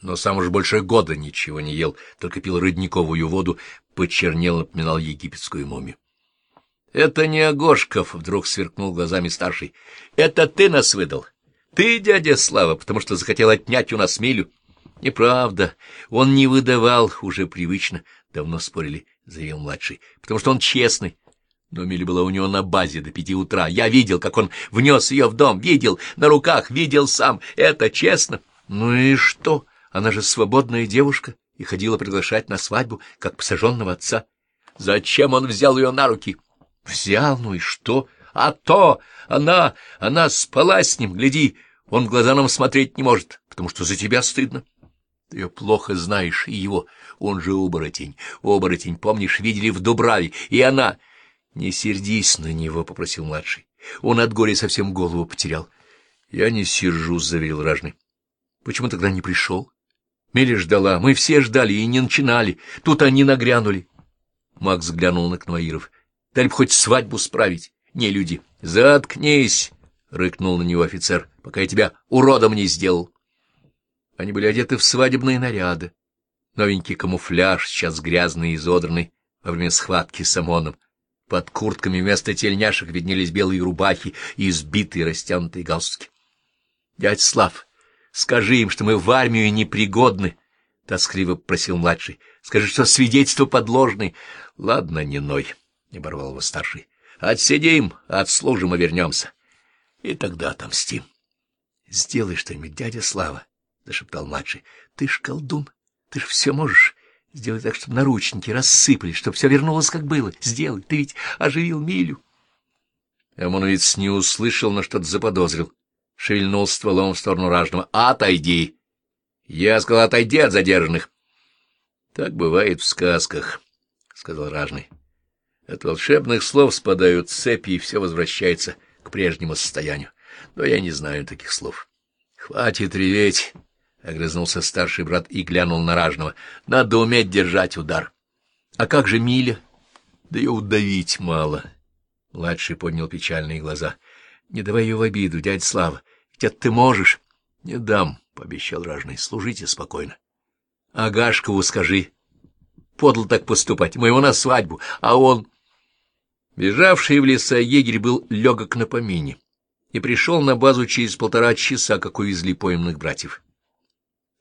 но сам уж больше года ничего не ел, только пил родниковую воду, почернел, напоминал египетскую мумию. — Это не Агошков, — вдруг сверкнул глазами старший. — Это ты нас выдал. Ты, дядя Слава, потому что захотел отнять у нас милю. — Неправда, он не выдавал, уже привычно, давно спорили, — заявил младший, — потому что он честный. Но Миля была у него на базе до пяти утра. Я видел, как он внес ее в дом, видел, на руках, видел сам. Это честно. Ну и что? Она же свободная девушка и ходила приглашать на свадьбу, как посаженного отца. Зачем он взял ее на руки? Взял, ну и что? А то! Она, она спала с ним, гляди, он в глаза нам смотреть не может, потому что за тебя стыдно. Ты ее плохо знаешь, и его, он же оборотень. Оборотень, помнишь, видели в Дубраве, и она... — Не сердись на него, — попросил младший. Он от горя совсем голову потерял. — Я не сержусь, — заверил ражный. — Почему тогда не пришел? Мели ждала, мы все ждали и не начинали. Тут они нагрянули. Макс глянул на Кнуаиров. — Дали бы хоть свадьбу справить. Не люди. — Заткнись, — рыкнул на него офицер, — пока я тебя уродом не сделал. Они были одеты в свадебные наряды. Новенький камуфляж, сейчас грязный и изодранный во время схватки с ОМОНом. Под куртками вместо тельняшек виднелись белые рубахи и избитые растянутые галстуки. — Дядь Слав, скажи им, что мы в армию непригодны, — тоскливо просил младший. — Скажи, что свидетельство подложное. — Ладно, не ной, — оборвал его старший. — Отсидим, отслужим и вернемся. И тогда отомстим. — Сделай что-нибудь, дядя Слава, — зашептал младший. — Ты ж колдун, ты ж все можешь. Сделай так, чтобы наручники рассыпались, чтобы все вернулось, как было. Сделай, ты ведь оживил Милю. Эммануиц не услышал, но что-то заподозрил. Шевельнул стволом в сторону ражного. «Отойди!» «Я сказал, отойди от задержанных!» «Так бывает в сказках», — сказал ражный. «От волшебных слов спадают цепи, и все возвращается к прежнему состоянию. Но я не знаю таких слов. Хватит реветь!» — огрызнулся старший брат и глянул на ражного. — Надо уметь держать удар. — А как же Миля? — Да ее удавить мало. Младший поднял печальные глаза. — Не давай ее в обиду, дядя Слава. Ведь ты можешь. — Не дам, — пообещал ражный. — Служите спокойно. — Агашкову скажи. Подло так поступать. Мы его на свадьбу, а он... Бежавший в леса егерь был легок на помине и пришел на базу через полтора часа, как увезли пойманных братьев.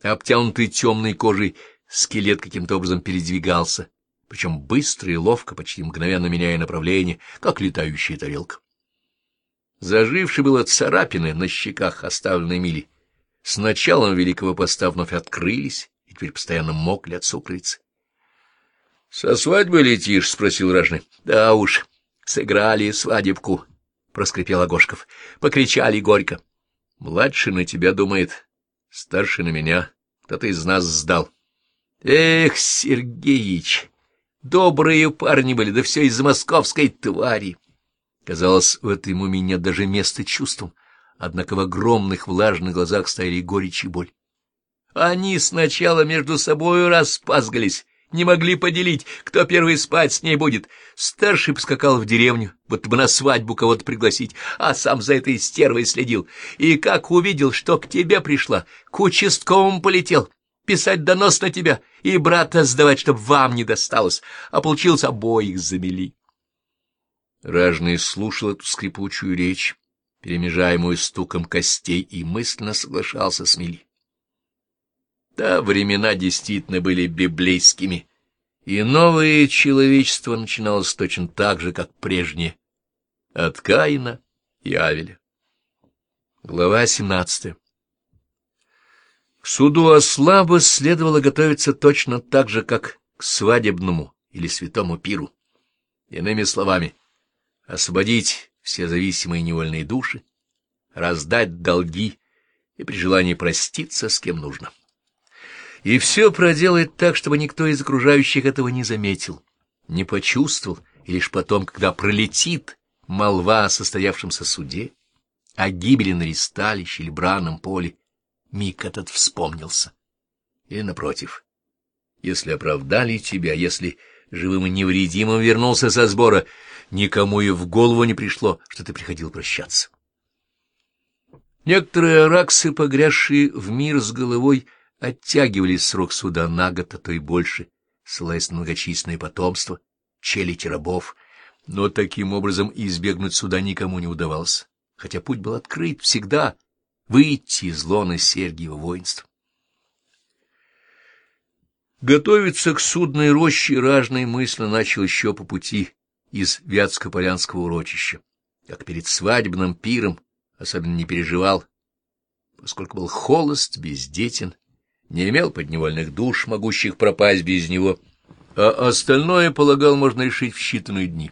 Обтянутый темной кожей скелет каким-то образом передвигался, причем быстро и ловко, почти мгновенно меняя направление, как летающая тарелка. Зажившие было царапины на щеках, оставленной мили, с началом Великого Поста вновь открылись и теперь постоянно мокли от сукровицы. — Со свадьбы летишь? — спросил ражный. — Да уж, сыграли свадебку, — проскрипел Агошков. Покричали горько. — Младший на тебя думает, Старший на меня. Кто-то из нас сдал. Эх, Сергеич, добрые парни были, да все из-за московской твари. Казалось, в этой мумии нет даже места чувствам, однако в огромных влажных глазах стояли горечь и боль. Они сначала между собой распазгались, не могли поделить, кто первый спать с ней будет. Старший поскакал в деревню, будто бы на свадьбу кого-то пригласить, а сам за этой стервой следил. И как увидел, что к тебе пришла, к участковому полетел, писать донос на тебя и брата сдавать, чтоб вам не досталось, а получилось обоих замели. Ражный слушал эту скрипучую речь, перемежаемую стуком костей, и мысленно соглашался с Мили. Да, времена действительно были библейскими, и новое человечество начиналось точно так же, как прежнее, от Каина и Авеля. Глава 17 К суду Ослаба следовало готовиться точно так же, как к свадебному или святому пиру. Иными словами, освободить все зависимые невольные души, раздать долги и при желании проститься с кем нужно и все проделает так, чтобы никто из окружающих этого не заметил, не почувствовал, и лишь потом, когда пролетит молва о состоявшемся суде, о гибели на ристалище или бранном поле, миг этот вспомнился. И напротив, если оправдали тебя, если живым и невредимым вернулся со сбора, никому и в голову не пришло, что ты приходил прощаться. Некоторые араксы, погрязшие в мир с головой, оттягивали срок суда на год, а то и больше, ссылаясь на многочисленное потомство, челядь рабов, но таким образом избегнуть суда никому не удавалось, хотя путь был открыт всегда выйти из лона Сергиева воинства. Готовиться к судной роще ражной мысленно начал еще по пути из Вятско-Полянского урочища, как перед свадебным пиром особенно не переживал, поскольку был холост, бездетен, не имел подневольных душ, могущих пропасть без него, а остальное, полагал, можно решить в считанные дни.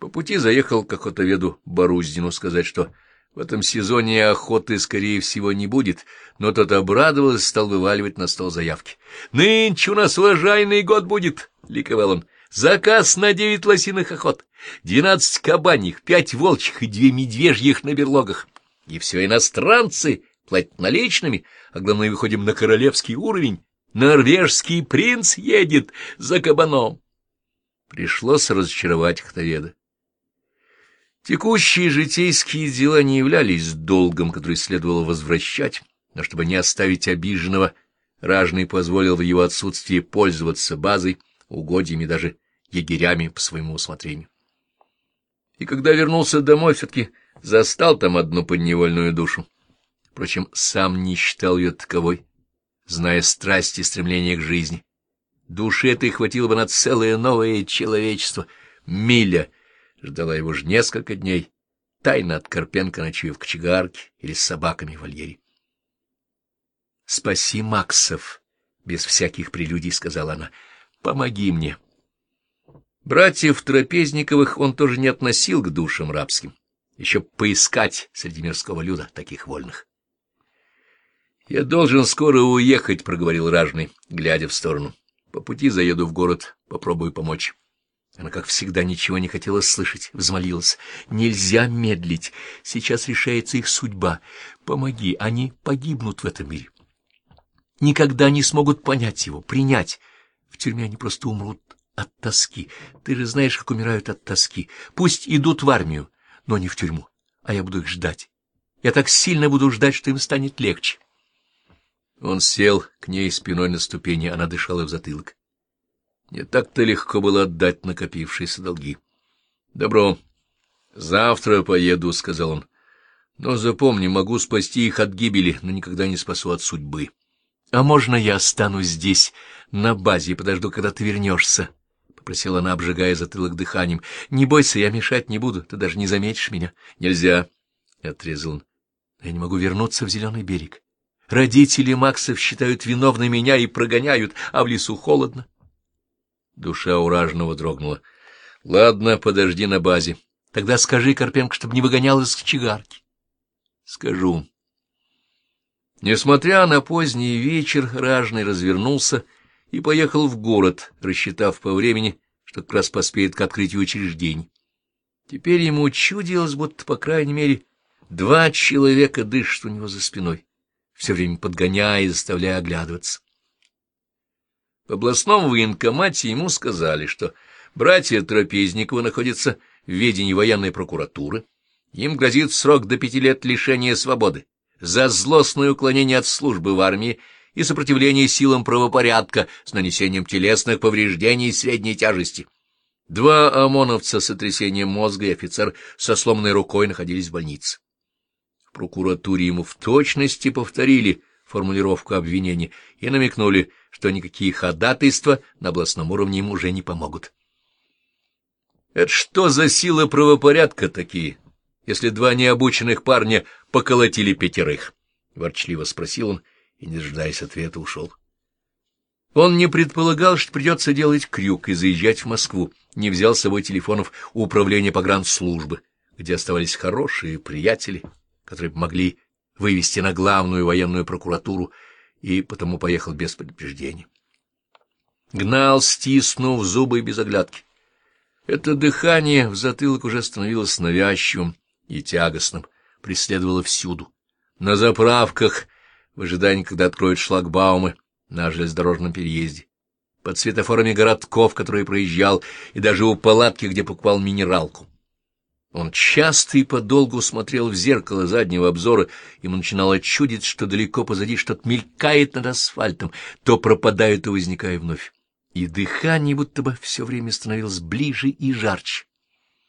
По пути заехал к охотоведу Боруздину сказать, что в этом сезоне охоты, скорее всего, не будет, но тот обрадовался, стал вываливать на стол заявки. — Нынче у нас урожайный год будет, — ликовал он. — Заказ на девять лосиных охот, двенадцать кабаньих, пять волчьих и две медвежьих на берлогах. И все иностранцы, платят наличными, а главное, выходим на королевский уровень. Норвежский принц едет за кабаном. Пришлось разочаровать Хтоведа. Текущие житейские дела не являлись долгом, который следовало возвращать, но чтобы не оставить обиженного, Ражный позволил в его отсутствии пользоваться базой, угодьями, даже егерями по своему усмотрению. И когда вернулся домой, все-таки застал там одну подневольную душу. Впрочем, сам не считал ее таковой, зная страсти и стремления к жизни. Души этой хватило бы на целое новое человечество. Миля — ждала его же несколько дней, тайно от Карпенко ночуя в кочегарке или с собаками в вольере. — Спаси Максов, — без всяких прелюдий сказала она, — помоги мне. Братьев Трапезниковых он тоже не относил к душам рабским, еще поискать среди мирского люда таких вольных. — Я должен скоро уехать, — проговорил ражный, глядя в сторону. — По пути заеду в город, попробую помочь. Она, как всегда, ничего не хотела слышать, взмолилась. «Нельзя медлить. Сейчас решается их судьба. Помоги, они погибнут в этом мире. Никогда не смогут понять его, принять. В тюрьме они просто умрут от тоски. Ты же знаешь, как умирают от тоски. Пусть идут в армию, но не в тюрьму, а я буду их ждать. Я так сильно буду ждать, что им станет легче». Он сел к ней спиной на ступени, она дышала в затылок. Не так-то легко было отдать накопившиеся долги. — Добро. Завтра поеду, — сказал он. — Но запомни, могу спасти их от гибели, но никогда не спасу от судьбы. — А можно я останусь здесь, на базе, и подожду, когда ты вернешься? — попросила она, обжигая затылок дыханием. — Не бойся, я мешать не буду, ты даже не заметишь меня. — Нельзя, — отрезал он. — Я не могу вернуться в Зеленый берег. Родители Максов считают виновной меня и прогоняют, а в лесу холодно. Душа ураженного дрогнула. — Ладно, подожди на базе. Тогда скажи, Карпенко, чтобы не выгонял из кочегарки. — Скажу. Несмотря на поздний вечер, ражный развернулся и поехал в город, рассчитав по времени, что как раз поспеет к открытию учреждений. Теперь ему чудилось, будто, по крайней мере, два человека дышат у него за спиной, все время подгоняя и заставляя оглядываться. В областном военкомате ему сказали, что братья Трапезникова находятся в ведении военной прокуратуры, им грозит срок до пяти лет лишения свободы за злостное уклонение от службы в армии и сопротивление силам правопорядка с нанесением телесных повреждений средней тяжести. Два ОМОНовца с сотрясением мозга и офицер со сломанной рукой находились в больнице. В прокуратуре ему в точности повторили формулировку обвинения и намекнули, что никакие ходатайства на областном уровне ему уже не помогут. Это что за силы правопорядка такие, если два необученных парня поколотили пятерых? — ворчливо спросил он и, не дожидаясь ответа, ушел. Он не предполагал, что придется делать крюк и заезжать в Москву, не взял с собой телефонов управления погранслужбы, где оставались хорошие приятели, которые могли вывести на главную военную прокуратуру и потому поехал без предупреждения. Гнал, стиснув зубы без оглядки. Это дыхание в затылок уже становилось навязчивым и тягостным, преследовало всюду. На заправках, в ожидании, когда откроют шлагбаумы на железнодорожном переезде, под светофорами городков, которые проезжал, и даже у палатки, где покупал минералку. Он часто и подолгу смотрел в зеркало заднего обзора, ему начинало чудить, что далеко позади что-то мелькает над асфальтом, то пропадает, то возникает вновь. И дыхание будто бы все время становилось ближе и жарче.